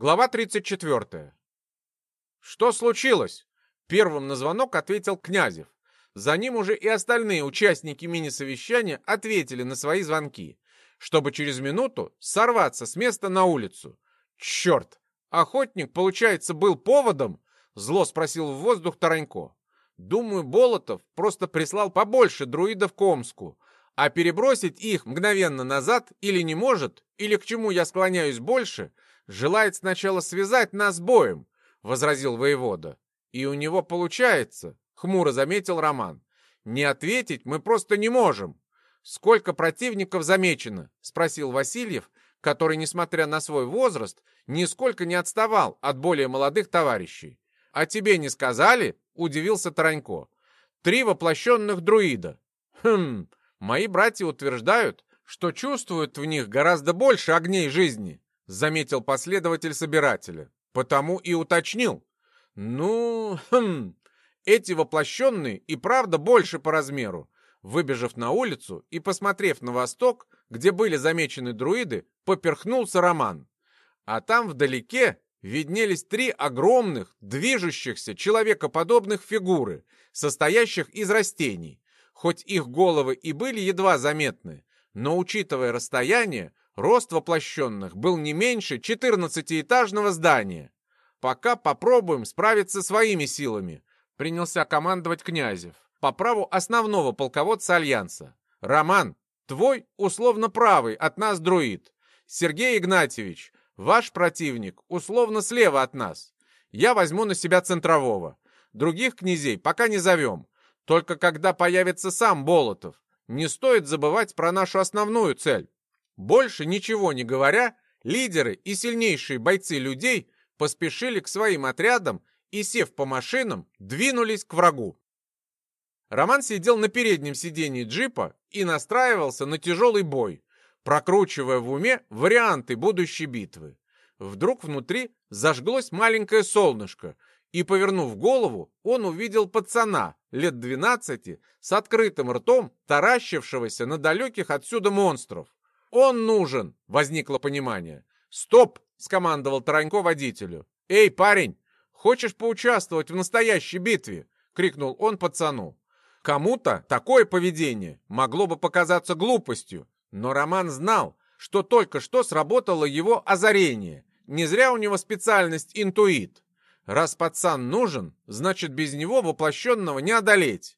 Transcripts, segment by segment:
Глава 34. Что случилось? Первым на звонок ответил Князев. За ним уже и остальные участники мини-совещания ответили на свои звонки, чтобы через минуту сорваться с места на улицу. Черт! Охотник, получается, был поводом? Зло спросил в воздух Таранько. Думаю, Болотов просто прислал побольше друидов к Омску, а перебросить их мгновенно назад или не может, или к чему я склоняюсь больше, желает сначала связать нас боем, возразил воевода. И у него получается, хмуро заметил Роман. Не ответить мы просто не можем. Сколько противников замечено? спросил Васильев, который, несмотря на свой возраст, нисколько не отставал от более молодых товарищей. «А тебе не сказали?» — удивился Таранько. «Три воплощенных друида». «Хм, Мои братья утверждают, что чувствуют в них гораздо больше огней жизни, заметил последователь собирателя. Потому и уточнил. Ну, хм, эти воплощенные и правда больше по размеру. Выбежав на улицу и посмотрев на восток, где были замечены друиды, поперхнулся Роман. А там вдалеке виднелись три огромных, движущихся, человекоподобных фигуры, состоящих из растений. Хоть их головы и были едва заметны, но, учитывая расстояние, рост воплощенных был не меньше 14-этажного здания. «Пока попробуем справиться своими силами», — принялся командовать Князев по праву основного полководца Альянса. «Роман, твой условно правый от нас друид. Сергей Игнатьевич, ваш противник условно слева от нас. Я возьму на себя центрового. Других князей пока не зовем. Только когда появится сам Болотов, не стоит забывать про нашу основную цель. Больше ничего не говоря, лидеры и сильнейшие бойцы людей поспешили к своим отрядам и, сев по машинам, двинулись к врагу. Роман сидел на переднем сидении джипа и настраивался на тяжелый бой, прокручивая в уме варианты будущей битвы. Вдруг внутри зажглось маленькое солнышко, и, повернув голову, он увидел пацана лет двенадцати с открытым ртом, таращившегося на далеких отсюда монстров. «Он нужен!» — возникло понимание. «Стоп!» — скомандовал Таранько водителю. «Эй, парень, хочешь поучаствовать в настоящей битве?» — крикнул он пацану. Кому-то такое поведение могло бы показаться глупостью, но Роман знал, что только что сработало его озарение. Не зря у него специальность интуит. Раз пацан нужен, значит, без него воплощенного не одолеть.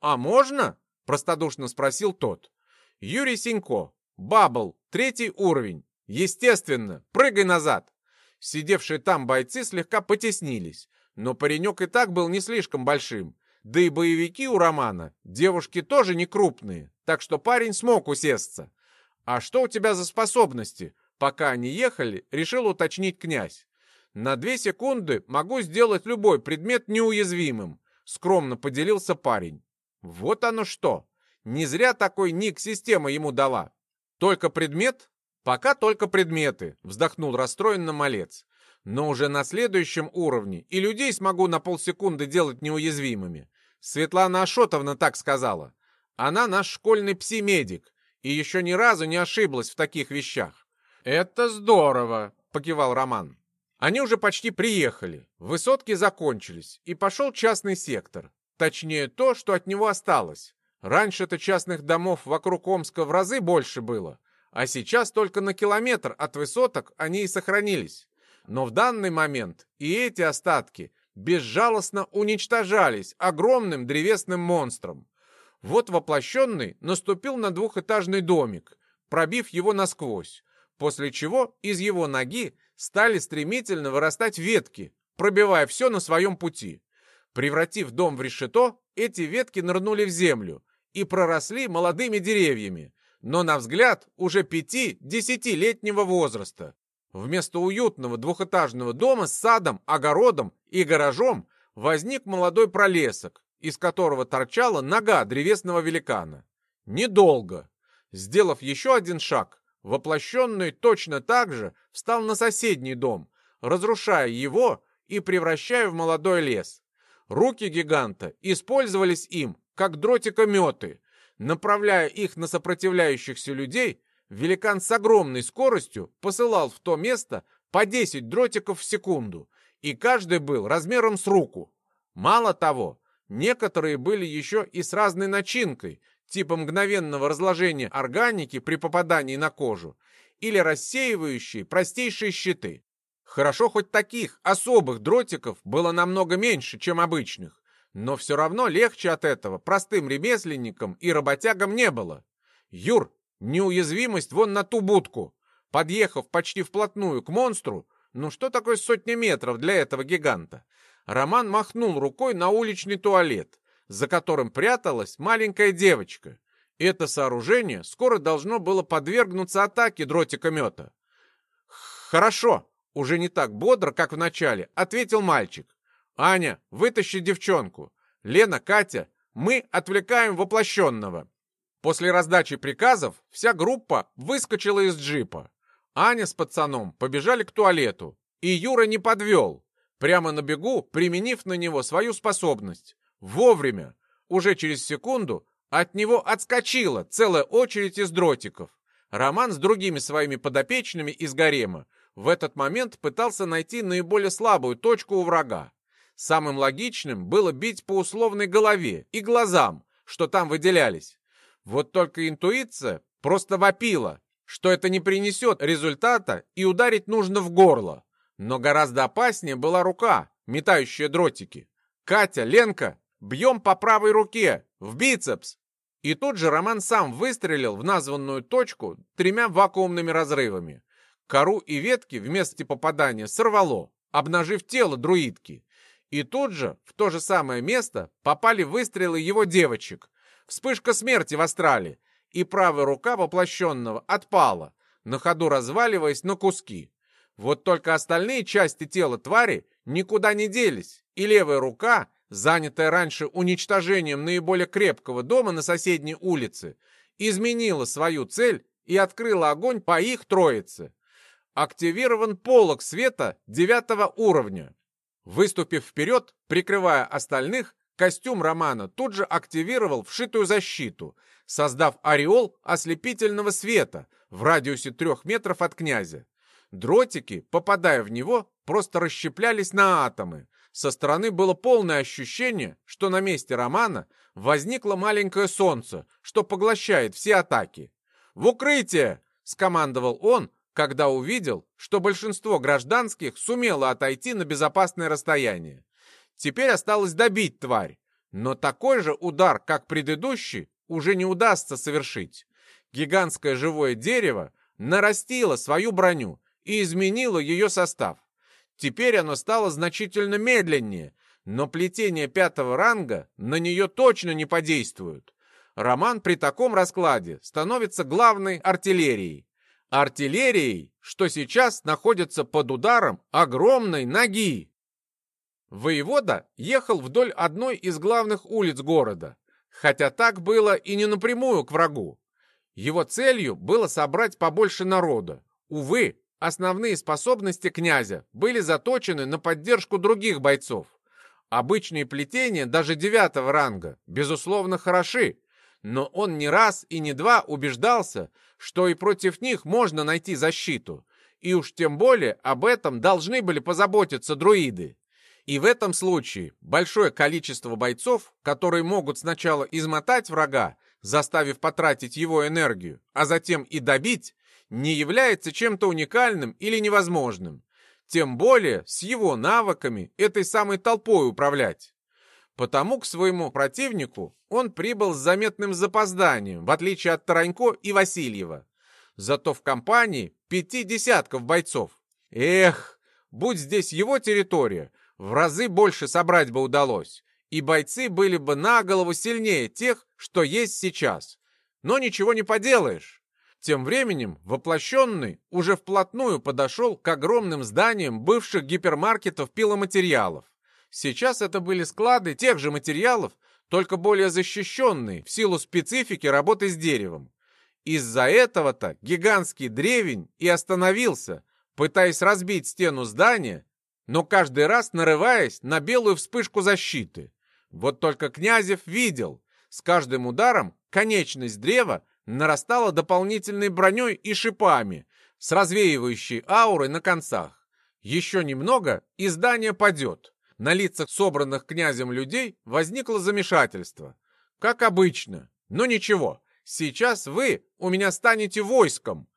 А можно? Простодушно спросил тот. Юрий Синько, Бабл, третий уровень. Естественно, прыгай назад. Сидевшие там бойцы слегка потеснились, но паренек и так был не слишком большим. Да и боевики у Романа, девушки тоже не крупные, так что парень смог усесться. А что у тебя за способности? Пока они ехали, решил уточнить князь. На две секунды могу сделать любой предмет неуязвимым, скромно поделился парень. Вот оно что. Не зря такой ник система ему дала. Только предмет? Пока только предметы, вздохнул расстроенно малец. Но уже на следующем уровне и людей смогу на полсекунды делать неуязвимыми. Светлана Ашотовна так сказала. Она наш школьный пси-медик и еще ни разу не ошиблась в таких вещах. «Это здорово!» — покивал Роман. Они уже почти приехали, высотки закончились, и пошел частный сектор. Точнее, то, что от него осталось. Раньше-то частных домов вокруг Омска в разы больше было, а сейчас только на километр от высоток они и сохранились. Но в данный момент и эти остатки безжалостно уничтожались огромным древесным монстром. Вот воплощенный наступил на двухэтажный домик, пробив его насквозь, после чего из его ноги стали стремительно вырастать ветки, пробивая все на своем пути. Превратив дом в решето, эти ветки нырнули в землю и проросли молодыми деревьями, но, на взгляд, уже пяти-десятилетнего возраста. Вместо уютного двухэтажного дома с садом, огородом и гаражом возник молодой пролесок, из которого торчала нога древесного великана. Недолго. Сделав еще один шаг, Воплощенный точно так же встал на соседний дом, разрушая его и превращая в молодой лес. Руки гиганта использовались им, как дротикометы. Направляя их на сопротивляющихся людей, великан с огромной скоростью посылал в то место по 10 дротиков в секунду, и каждый был размером с руку. Мало того, некоторые были еще и с разной начинкой, типа мгновенного разложения органики при попадании на кожу, или рассеивающие простейшие щиты. Хорошо, хоть таких особых дротиков было намного меньше, чем обычных, но все равно легче от этого простым ремесленникам и работягам не было. Юр, неуязвимость вон на ту будку. Подъехав почти вплотную к монстру, ну что такое сотня метров для этого гиганта? Роман махнул рукой на уличный туалет, за которым пряталась маленькая девочка. Это сооружение скоро должно было подвергнуться атаке дротикомета. «Хорошо», — уже не так бодро, как в начале, — ответил мальчик. «Аня, вытащи девчонку. Лена, Катя, мы отвлекаем воплощенного». После раздачи приказов вся группа выскочила из джипа. Аня с пацаном побежали к туалету, и Юра не подвел, прямо на бегу применив на него свою способность. Вовремя, уже через секунду, от него отскочила целая очередь из дротиков. Роман с другими своими подопечными из гарема в этот момент пытался найти наиболее слабую точку у врага. Самым логичным было бить по условной голове и глазам, что там выделялись. Вот только интуиция просто вопила, что это не принесет результата и ударить нужно в горло. Но гораздо опаснее была рука, метающая дротики. «Катя, Ленка, бьем по правой руке, в бицепс!» И тут же Роман сам выстрелил в названную точку тремя вакуумными разрывами. Кору и ветки вместе попадания сорвало, обнажив тело друидки. И тут же в то же самое место попали выстрелы его девочек. Вспышка смерти в астрале, и правая рука воплощенного отпала, на ходу разваливаясь на куски. Вот только остальные части тела твари никуда не делись, и левая рука, занятая раньше уничтожением наиболее крепкого дома на соседней улице, изменила свою цель и открыла огонь по их троице. Активирован полог света девятого уровня. Выступив вперед, прикрывая остальных, костюм Романа тут же активировал вшитую защиту — создав ореол ослепительного света в радиусе трех метров от князя. Дротики, попадая в него, просто расщеплялись на атомы. Со стороны было полное ощущение, что на месте Романа возникло маленькое солнце, что поглощает все атаки. «В укрытие!» — скомандовал он, когда увидел, что большинство гражданских сумело отойти на безопасное расстояние. Теперь осталось добить тварь, но такой же удар, как предыдущий, уже не удастся совершить. Гигантское живое дерево нарастило свою броню и изменило ее состав. Теперь оно стало значительно медленнее, но плетение пятого ранга на нее точно не подействуют. Роман при таком раскладе становится главной артиллерией. Артиллерией, что сейчас находится под ударом огромной ноги. Воевода ехал вдоль одной из главных улиц города. Хотя так было и не напрямую к врагу. Его целью было собрать побольше народа. Увы, основные способности князя были заточены на поддержку других бойцов. Обычные плетения даже девятого ранга, безусловно, хороши, но он не раз и не два убеждался, что и против них можно найти защиту, и уж тем более об этом должны были позаботиться друиды. И в этом случае большое количество бойцов, которые могут сначала измотать врага, заставив потратить его энергию, а затем и добить, не является чем-то уникальным или невозможным. Тем более с его навыками этой самой толпой управлять. Потому к своему противнику он прибыл с заметным запозданием, в отличие от Таранько и Васильева. Зато в компании пяти десятков бойцов. Эх, будь здесь его территория, в разы больше собрать бы удалось, и бойцы были бы на голову сильнее тех, что есть сейчас. Но ничего не поделаешь. Тем временем воплощенный уже вплотную подошел к огромным зданиям бывших гипермаркетов пиломатериалов. Сейчас это были склады тех же материалов, только более защищенные в силу специфики работы с деревом. Из-за этого-то гигантский древень и остановился, пытаясь разбить стену здания но каждый раз нарываясь на белую вспышку защиты. Вот только Князев видел, с каждым ударом конечность древа нарастала дополнительной броней и шипами, с развеивающей аурой на концах. Еще немного, и здание падет. На лицах собранных князем людей возникло замешательство. Как обычно. Но ничего, сейчас вы у меня станете войском.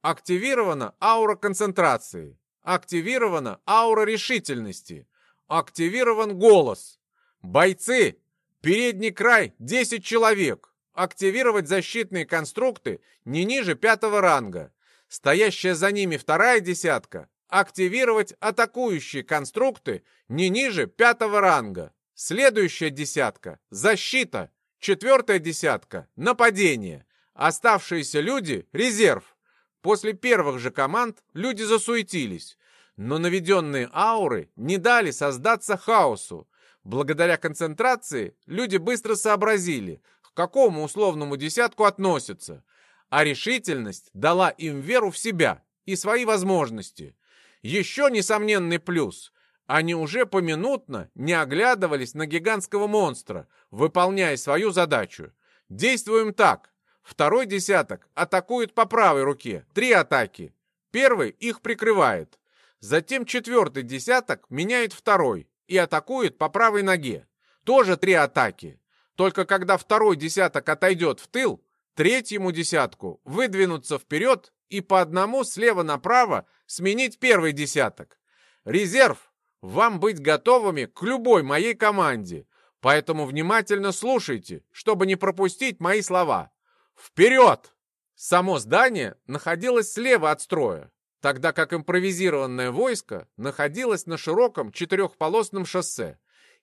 Активирована аура концентрации. Активирована аура решительности. Активирован голос. Бойцы! Передний край 10 человек. Активировать защитные конструкты не ниже пятого ранга. Стоящая за ними вторая десятка активировать атакующие конструкты не ниже пятого ранга. Следующая десятка – защита. Четвертая десятка – нападение. Оставшиеся люди – резерв. После первых же команд люди засуетились. Но наведенные ауры не дали создаться хаосу. Благодаря концентрации люди быстро сообразили, к какому условному десятку относятся. А решительность дала им веру в себя и свои возможности. Еще несомненный плюс. Они уже поминутно не оглядывались на гигантского монстра, выполняя свою задачу. Действуем так. Второй десяток атакует по правой руке. Три атаки. Первый их прикрывает. Затем четвертый десяток меняет второй и атакует по правой ноге. Тоже три атаки. Только когда второй десяток отойдет в тыл, третьему десятку выдвинуться вперед и по одному слева направо сменить первый десяток. Резерв. Вам быть готовыми к любой моей команде. Поэтому внимательно слушайте, чтобы не пропустить мои слова. Вперед! Само здание находилось слева от строя, тогда как импровизированное войско находилось на широком четырехполосном шоссе,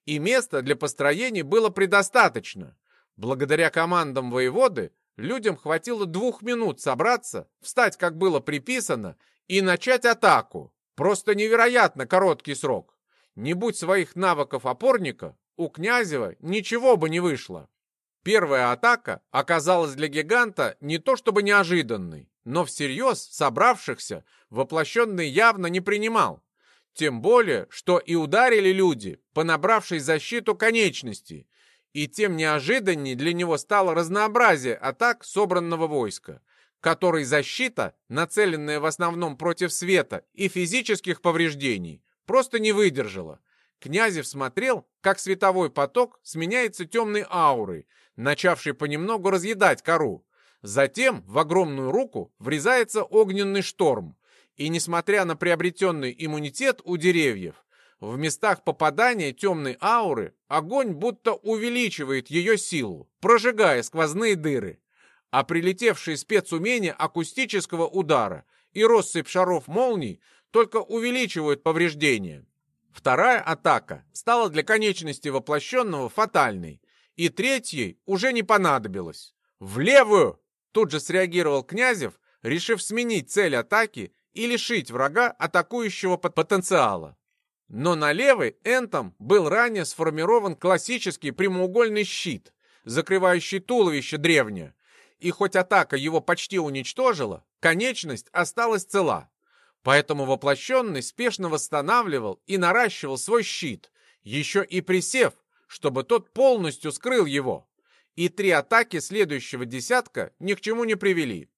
и места для построений было предостаточно. Благодаря командам воеводы людям хватило двух минут собраться, встать, как было приписано, и начать атаку. Просто невероятно короткий срок. Не будь своих навыков опорника, у Князева ничего бы не вышло. Первая атака оказалась для гиганта не то чтобы неожиданной, но всерьез собравшихся воплощенный явно не принимал. Тем более, что и ударили люди, понабравшись защиту конечностей, и тем неожиданнее для него стало разнообразие атак собранного войска которой защита, нацеленная в основном против света и физических повреждений, просто не выдержала. Князев смотрел, как световой поток сменяется темной аурой, начавшей понемногу разъедать кору. Затем в огромную руку врезается огненный шторм. И несмотря на приобретенный иммунитет у деревьев, в местах попадания темной ауры огонь будто увеличивает ее силу, прожигая сквозные дыры а прилетевшие спецумения акустического удара и россыпь шаров молний только увеличивают повреждения. Вторая атака стала для конечности воплощенного фатальной, и третьей уже не понадобилось. «В левую!» Тут же среагировал Князев, решив сменить цель атаки и лишить врага атакующего потенциала. Но на левой Энтом был ранее сформирован классический прямоугольный щит, закрывающий туловище древнее, и хоть атака его почти уничтожила, конечность осталась цела. Поэтому воплощенный спешно восстанавливал и наращивал свой щит, еще и присев, чтобы тот полностью скрыл его. И три атаки следующего десятка ни к чему не привели.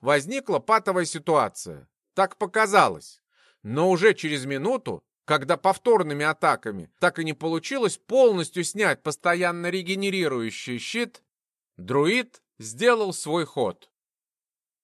Возникла патовая ситуация. Так показалось. Но уже через минуту, когда повторными атаками так и не получилось полностью снять постоянно регенерирующий щит, друид сделал свой ход.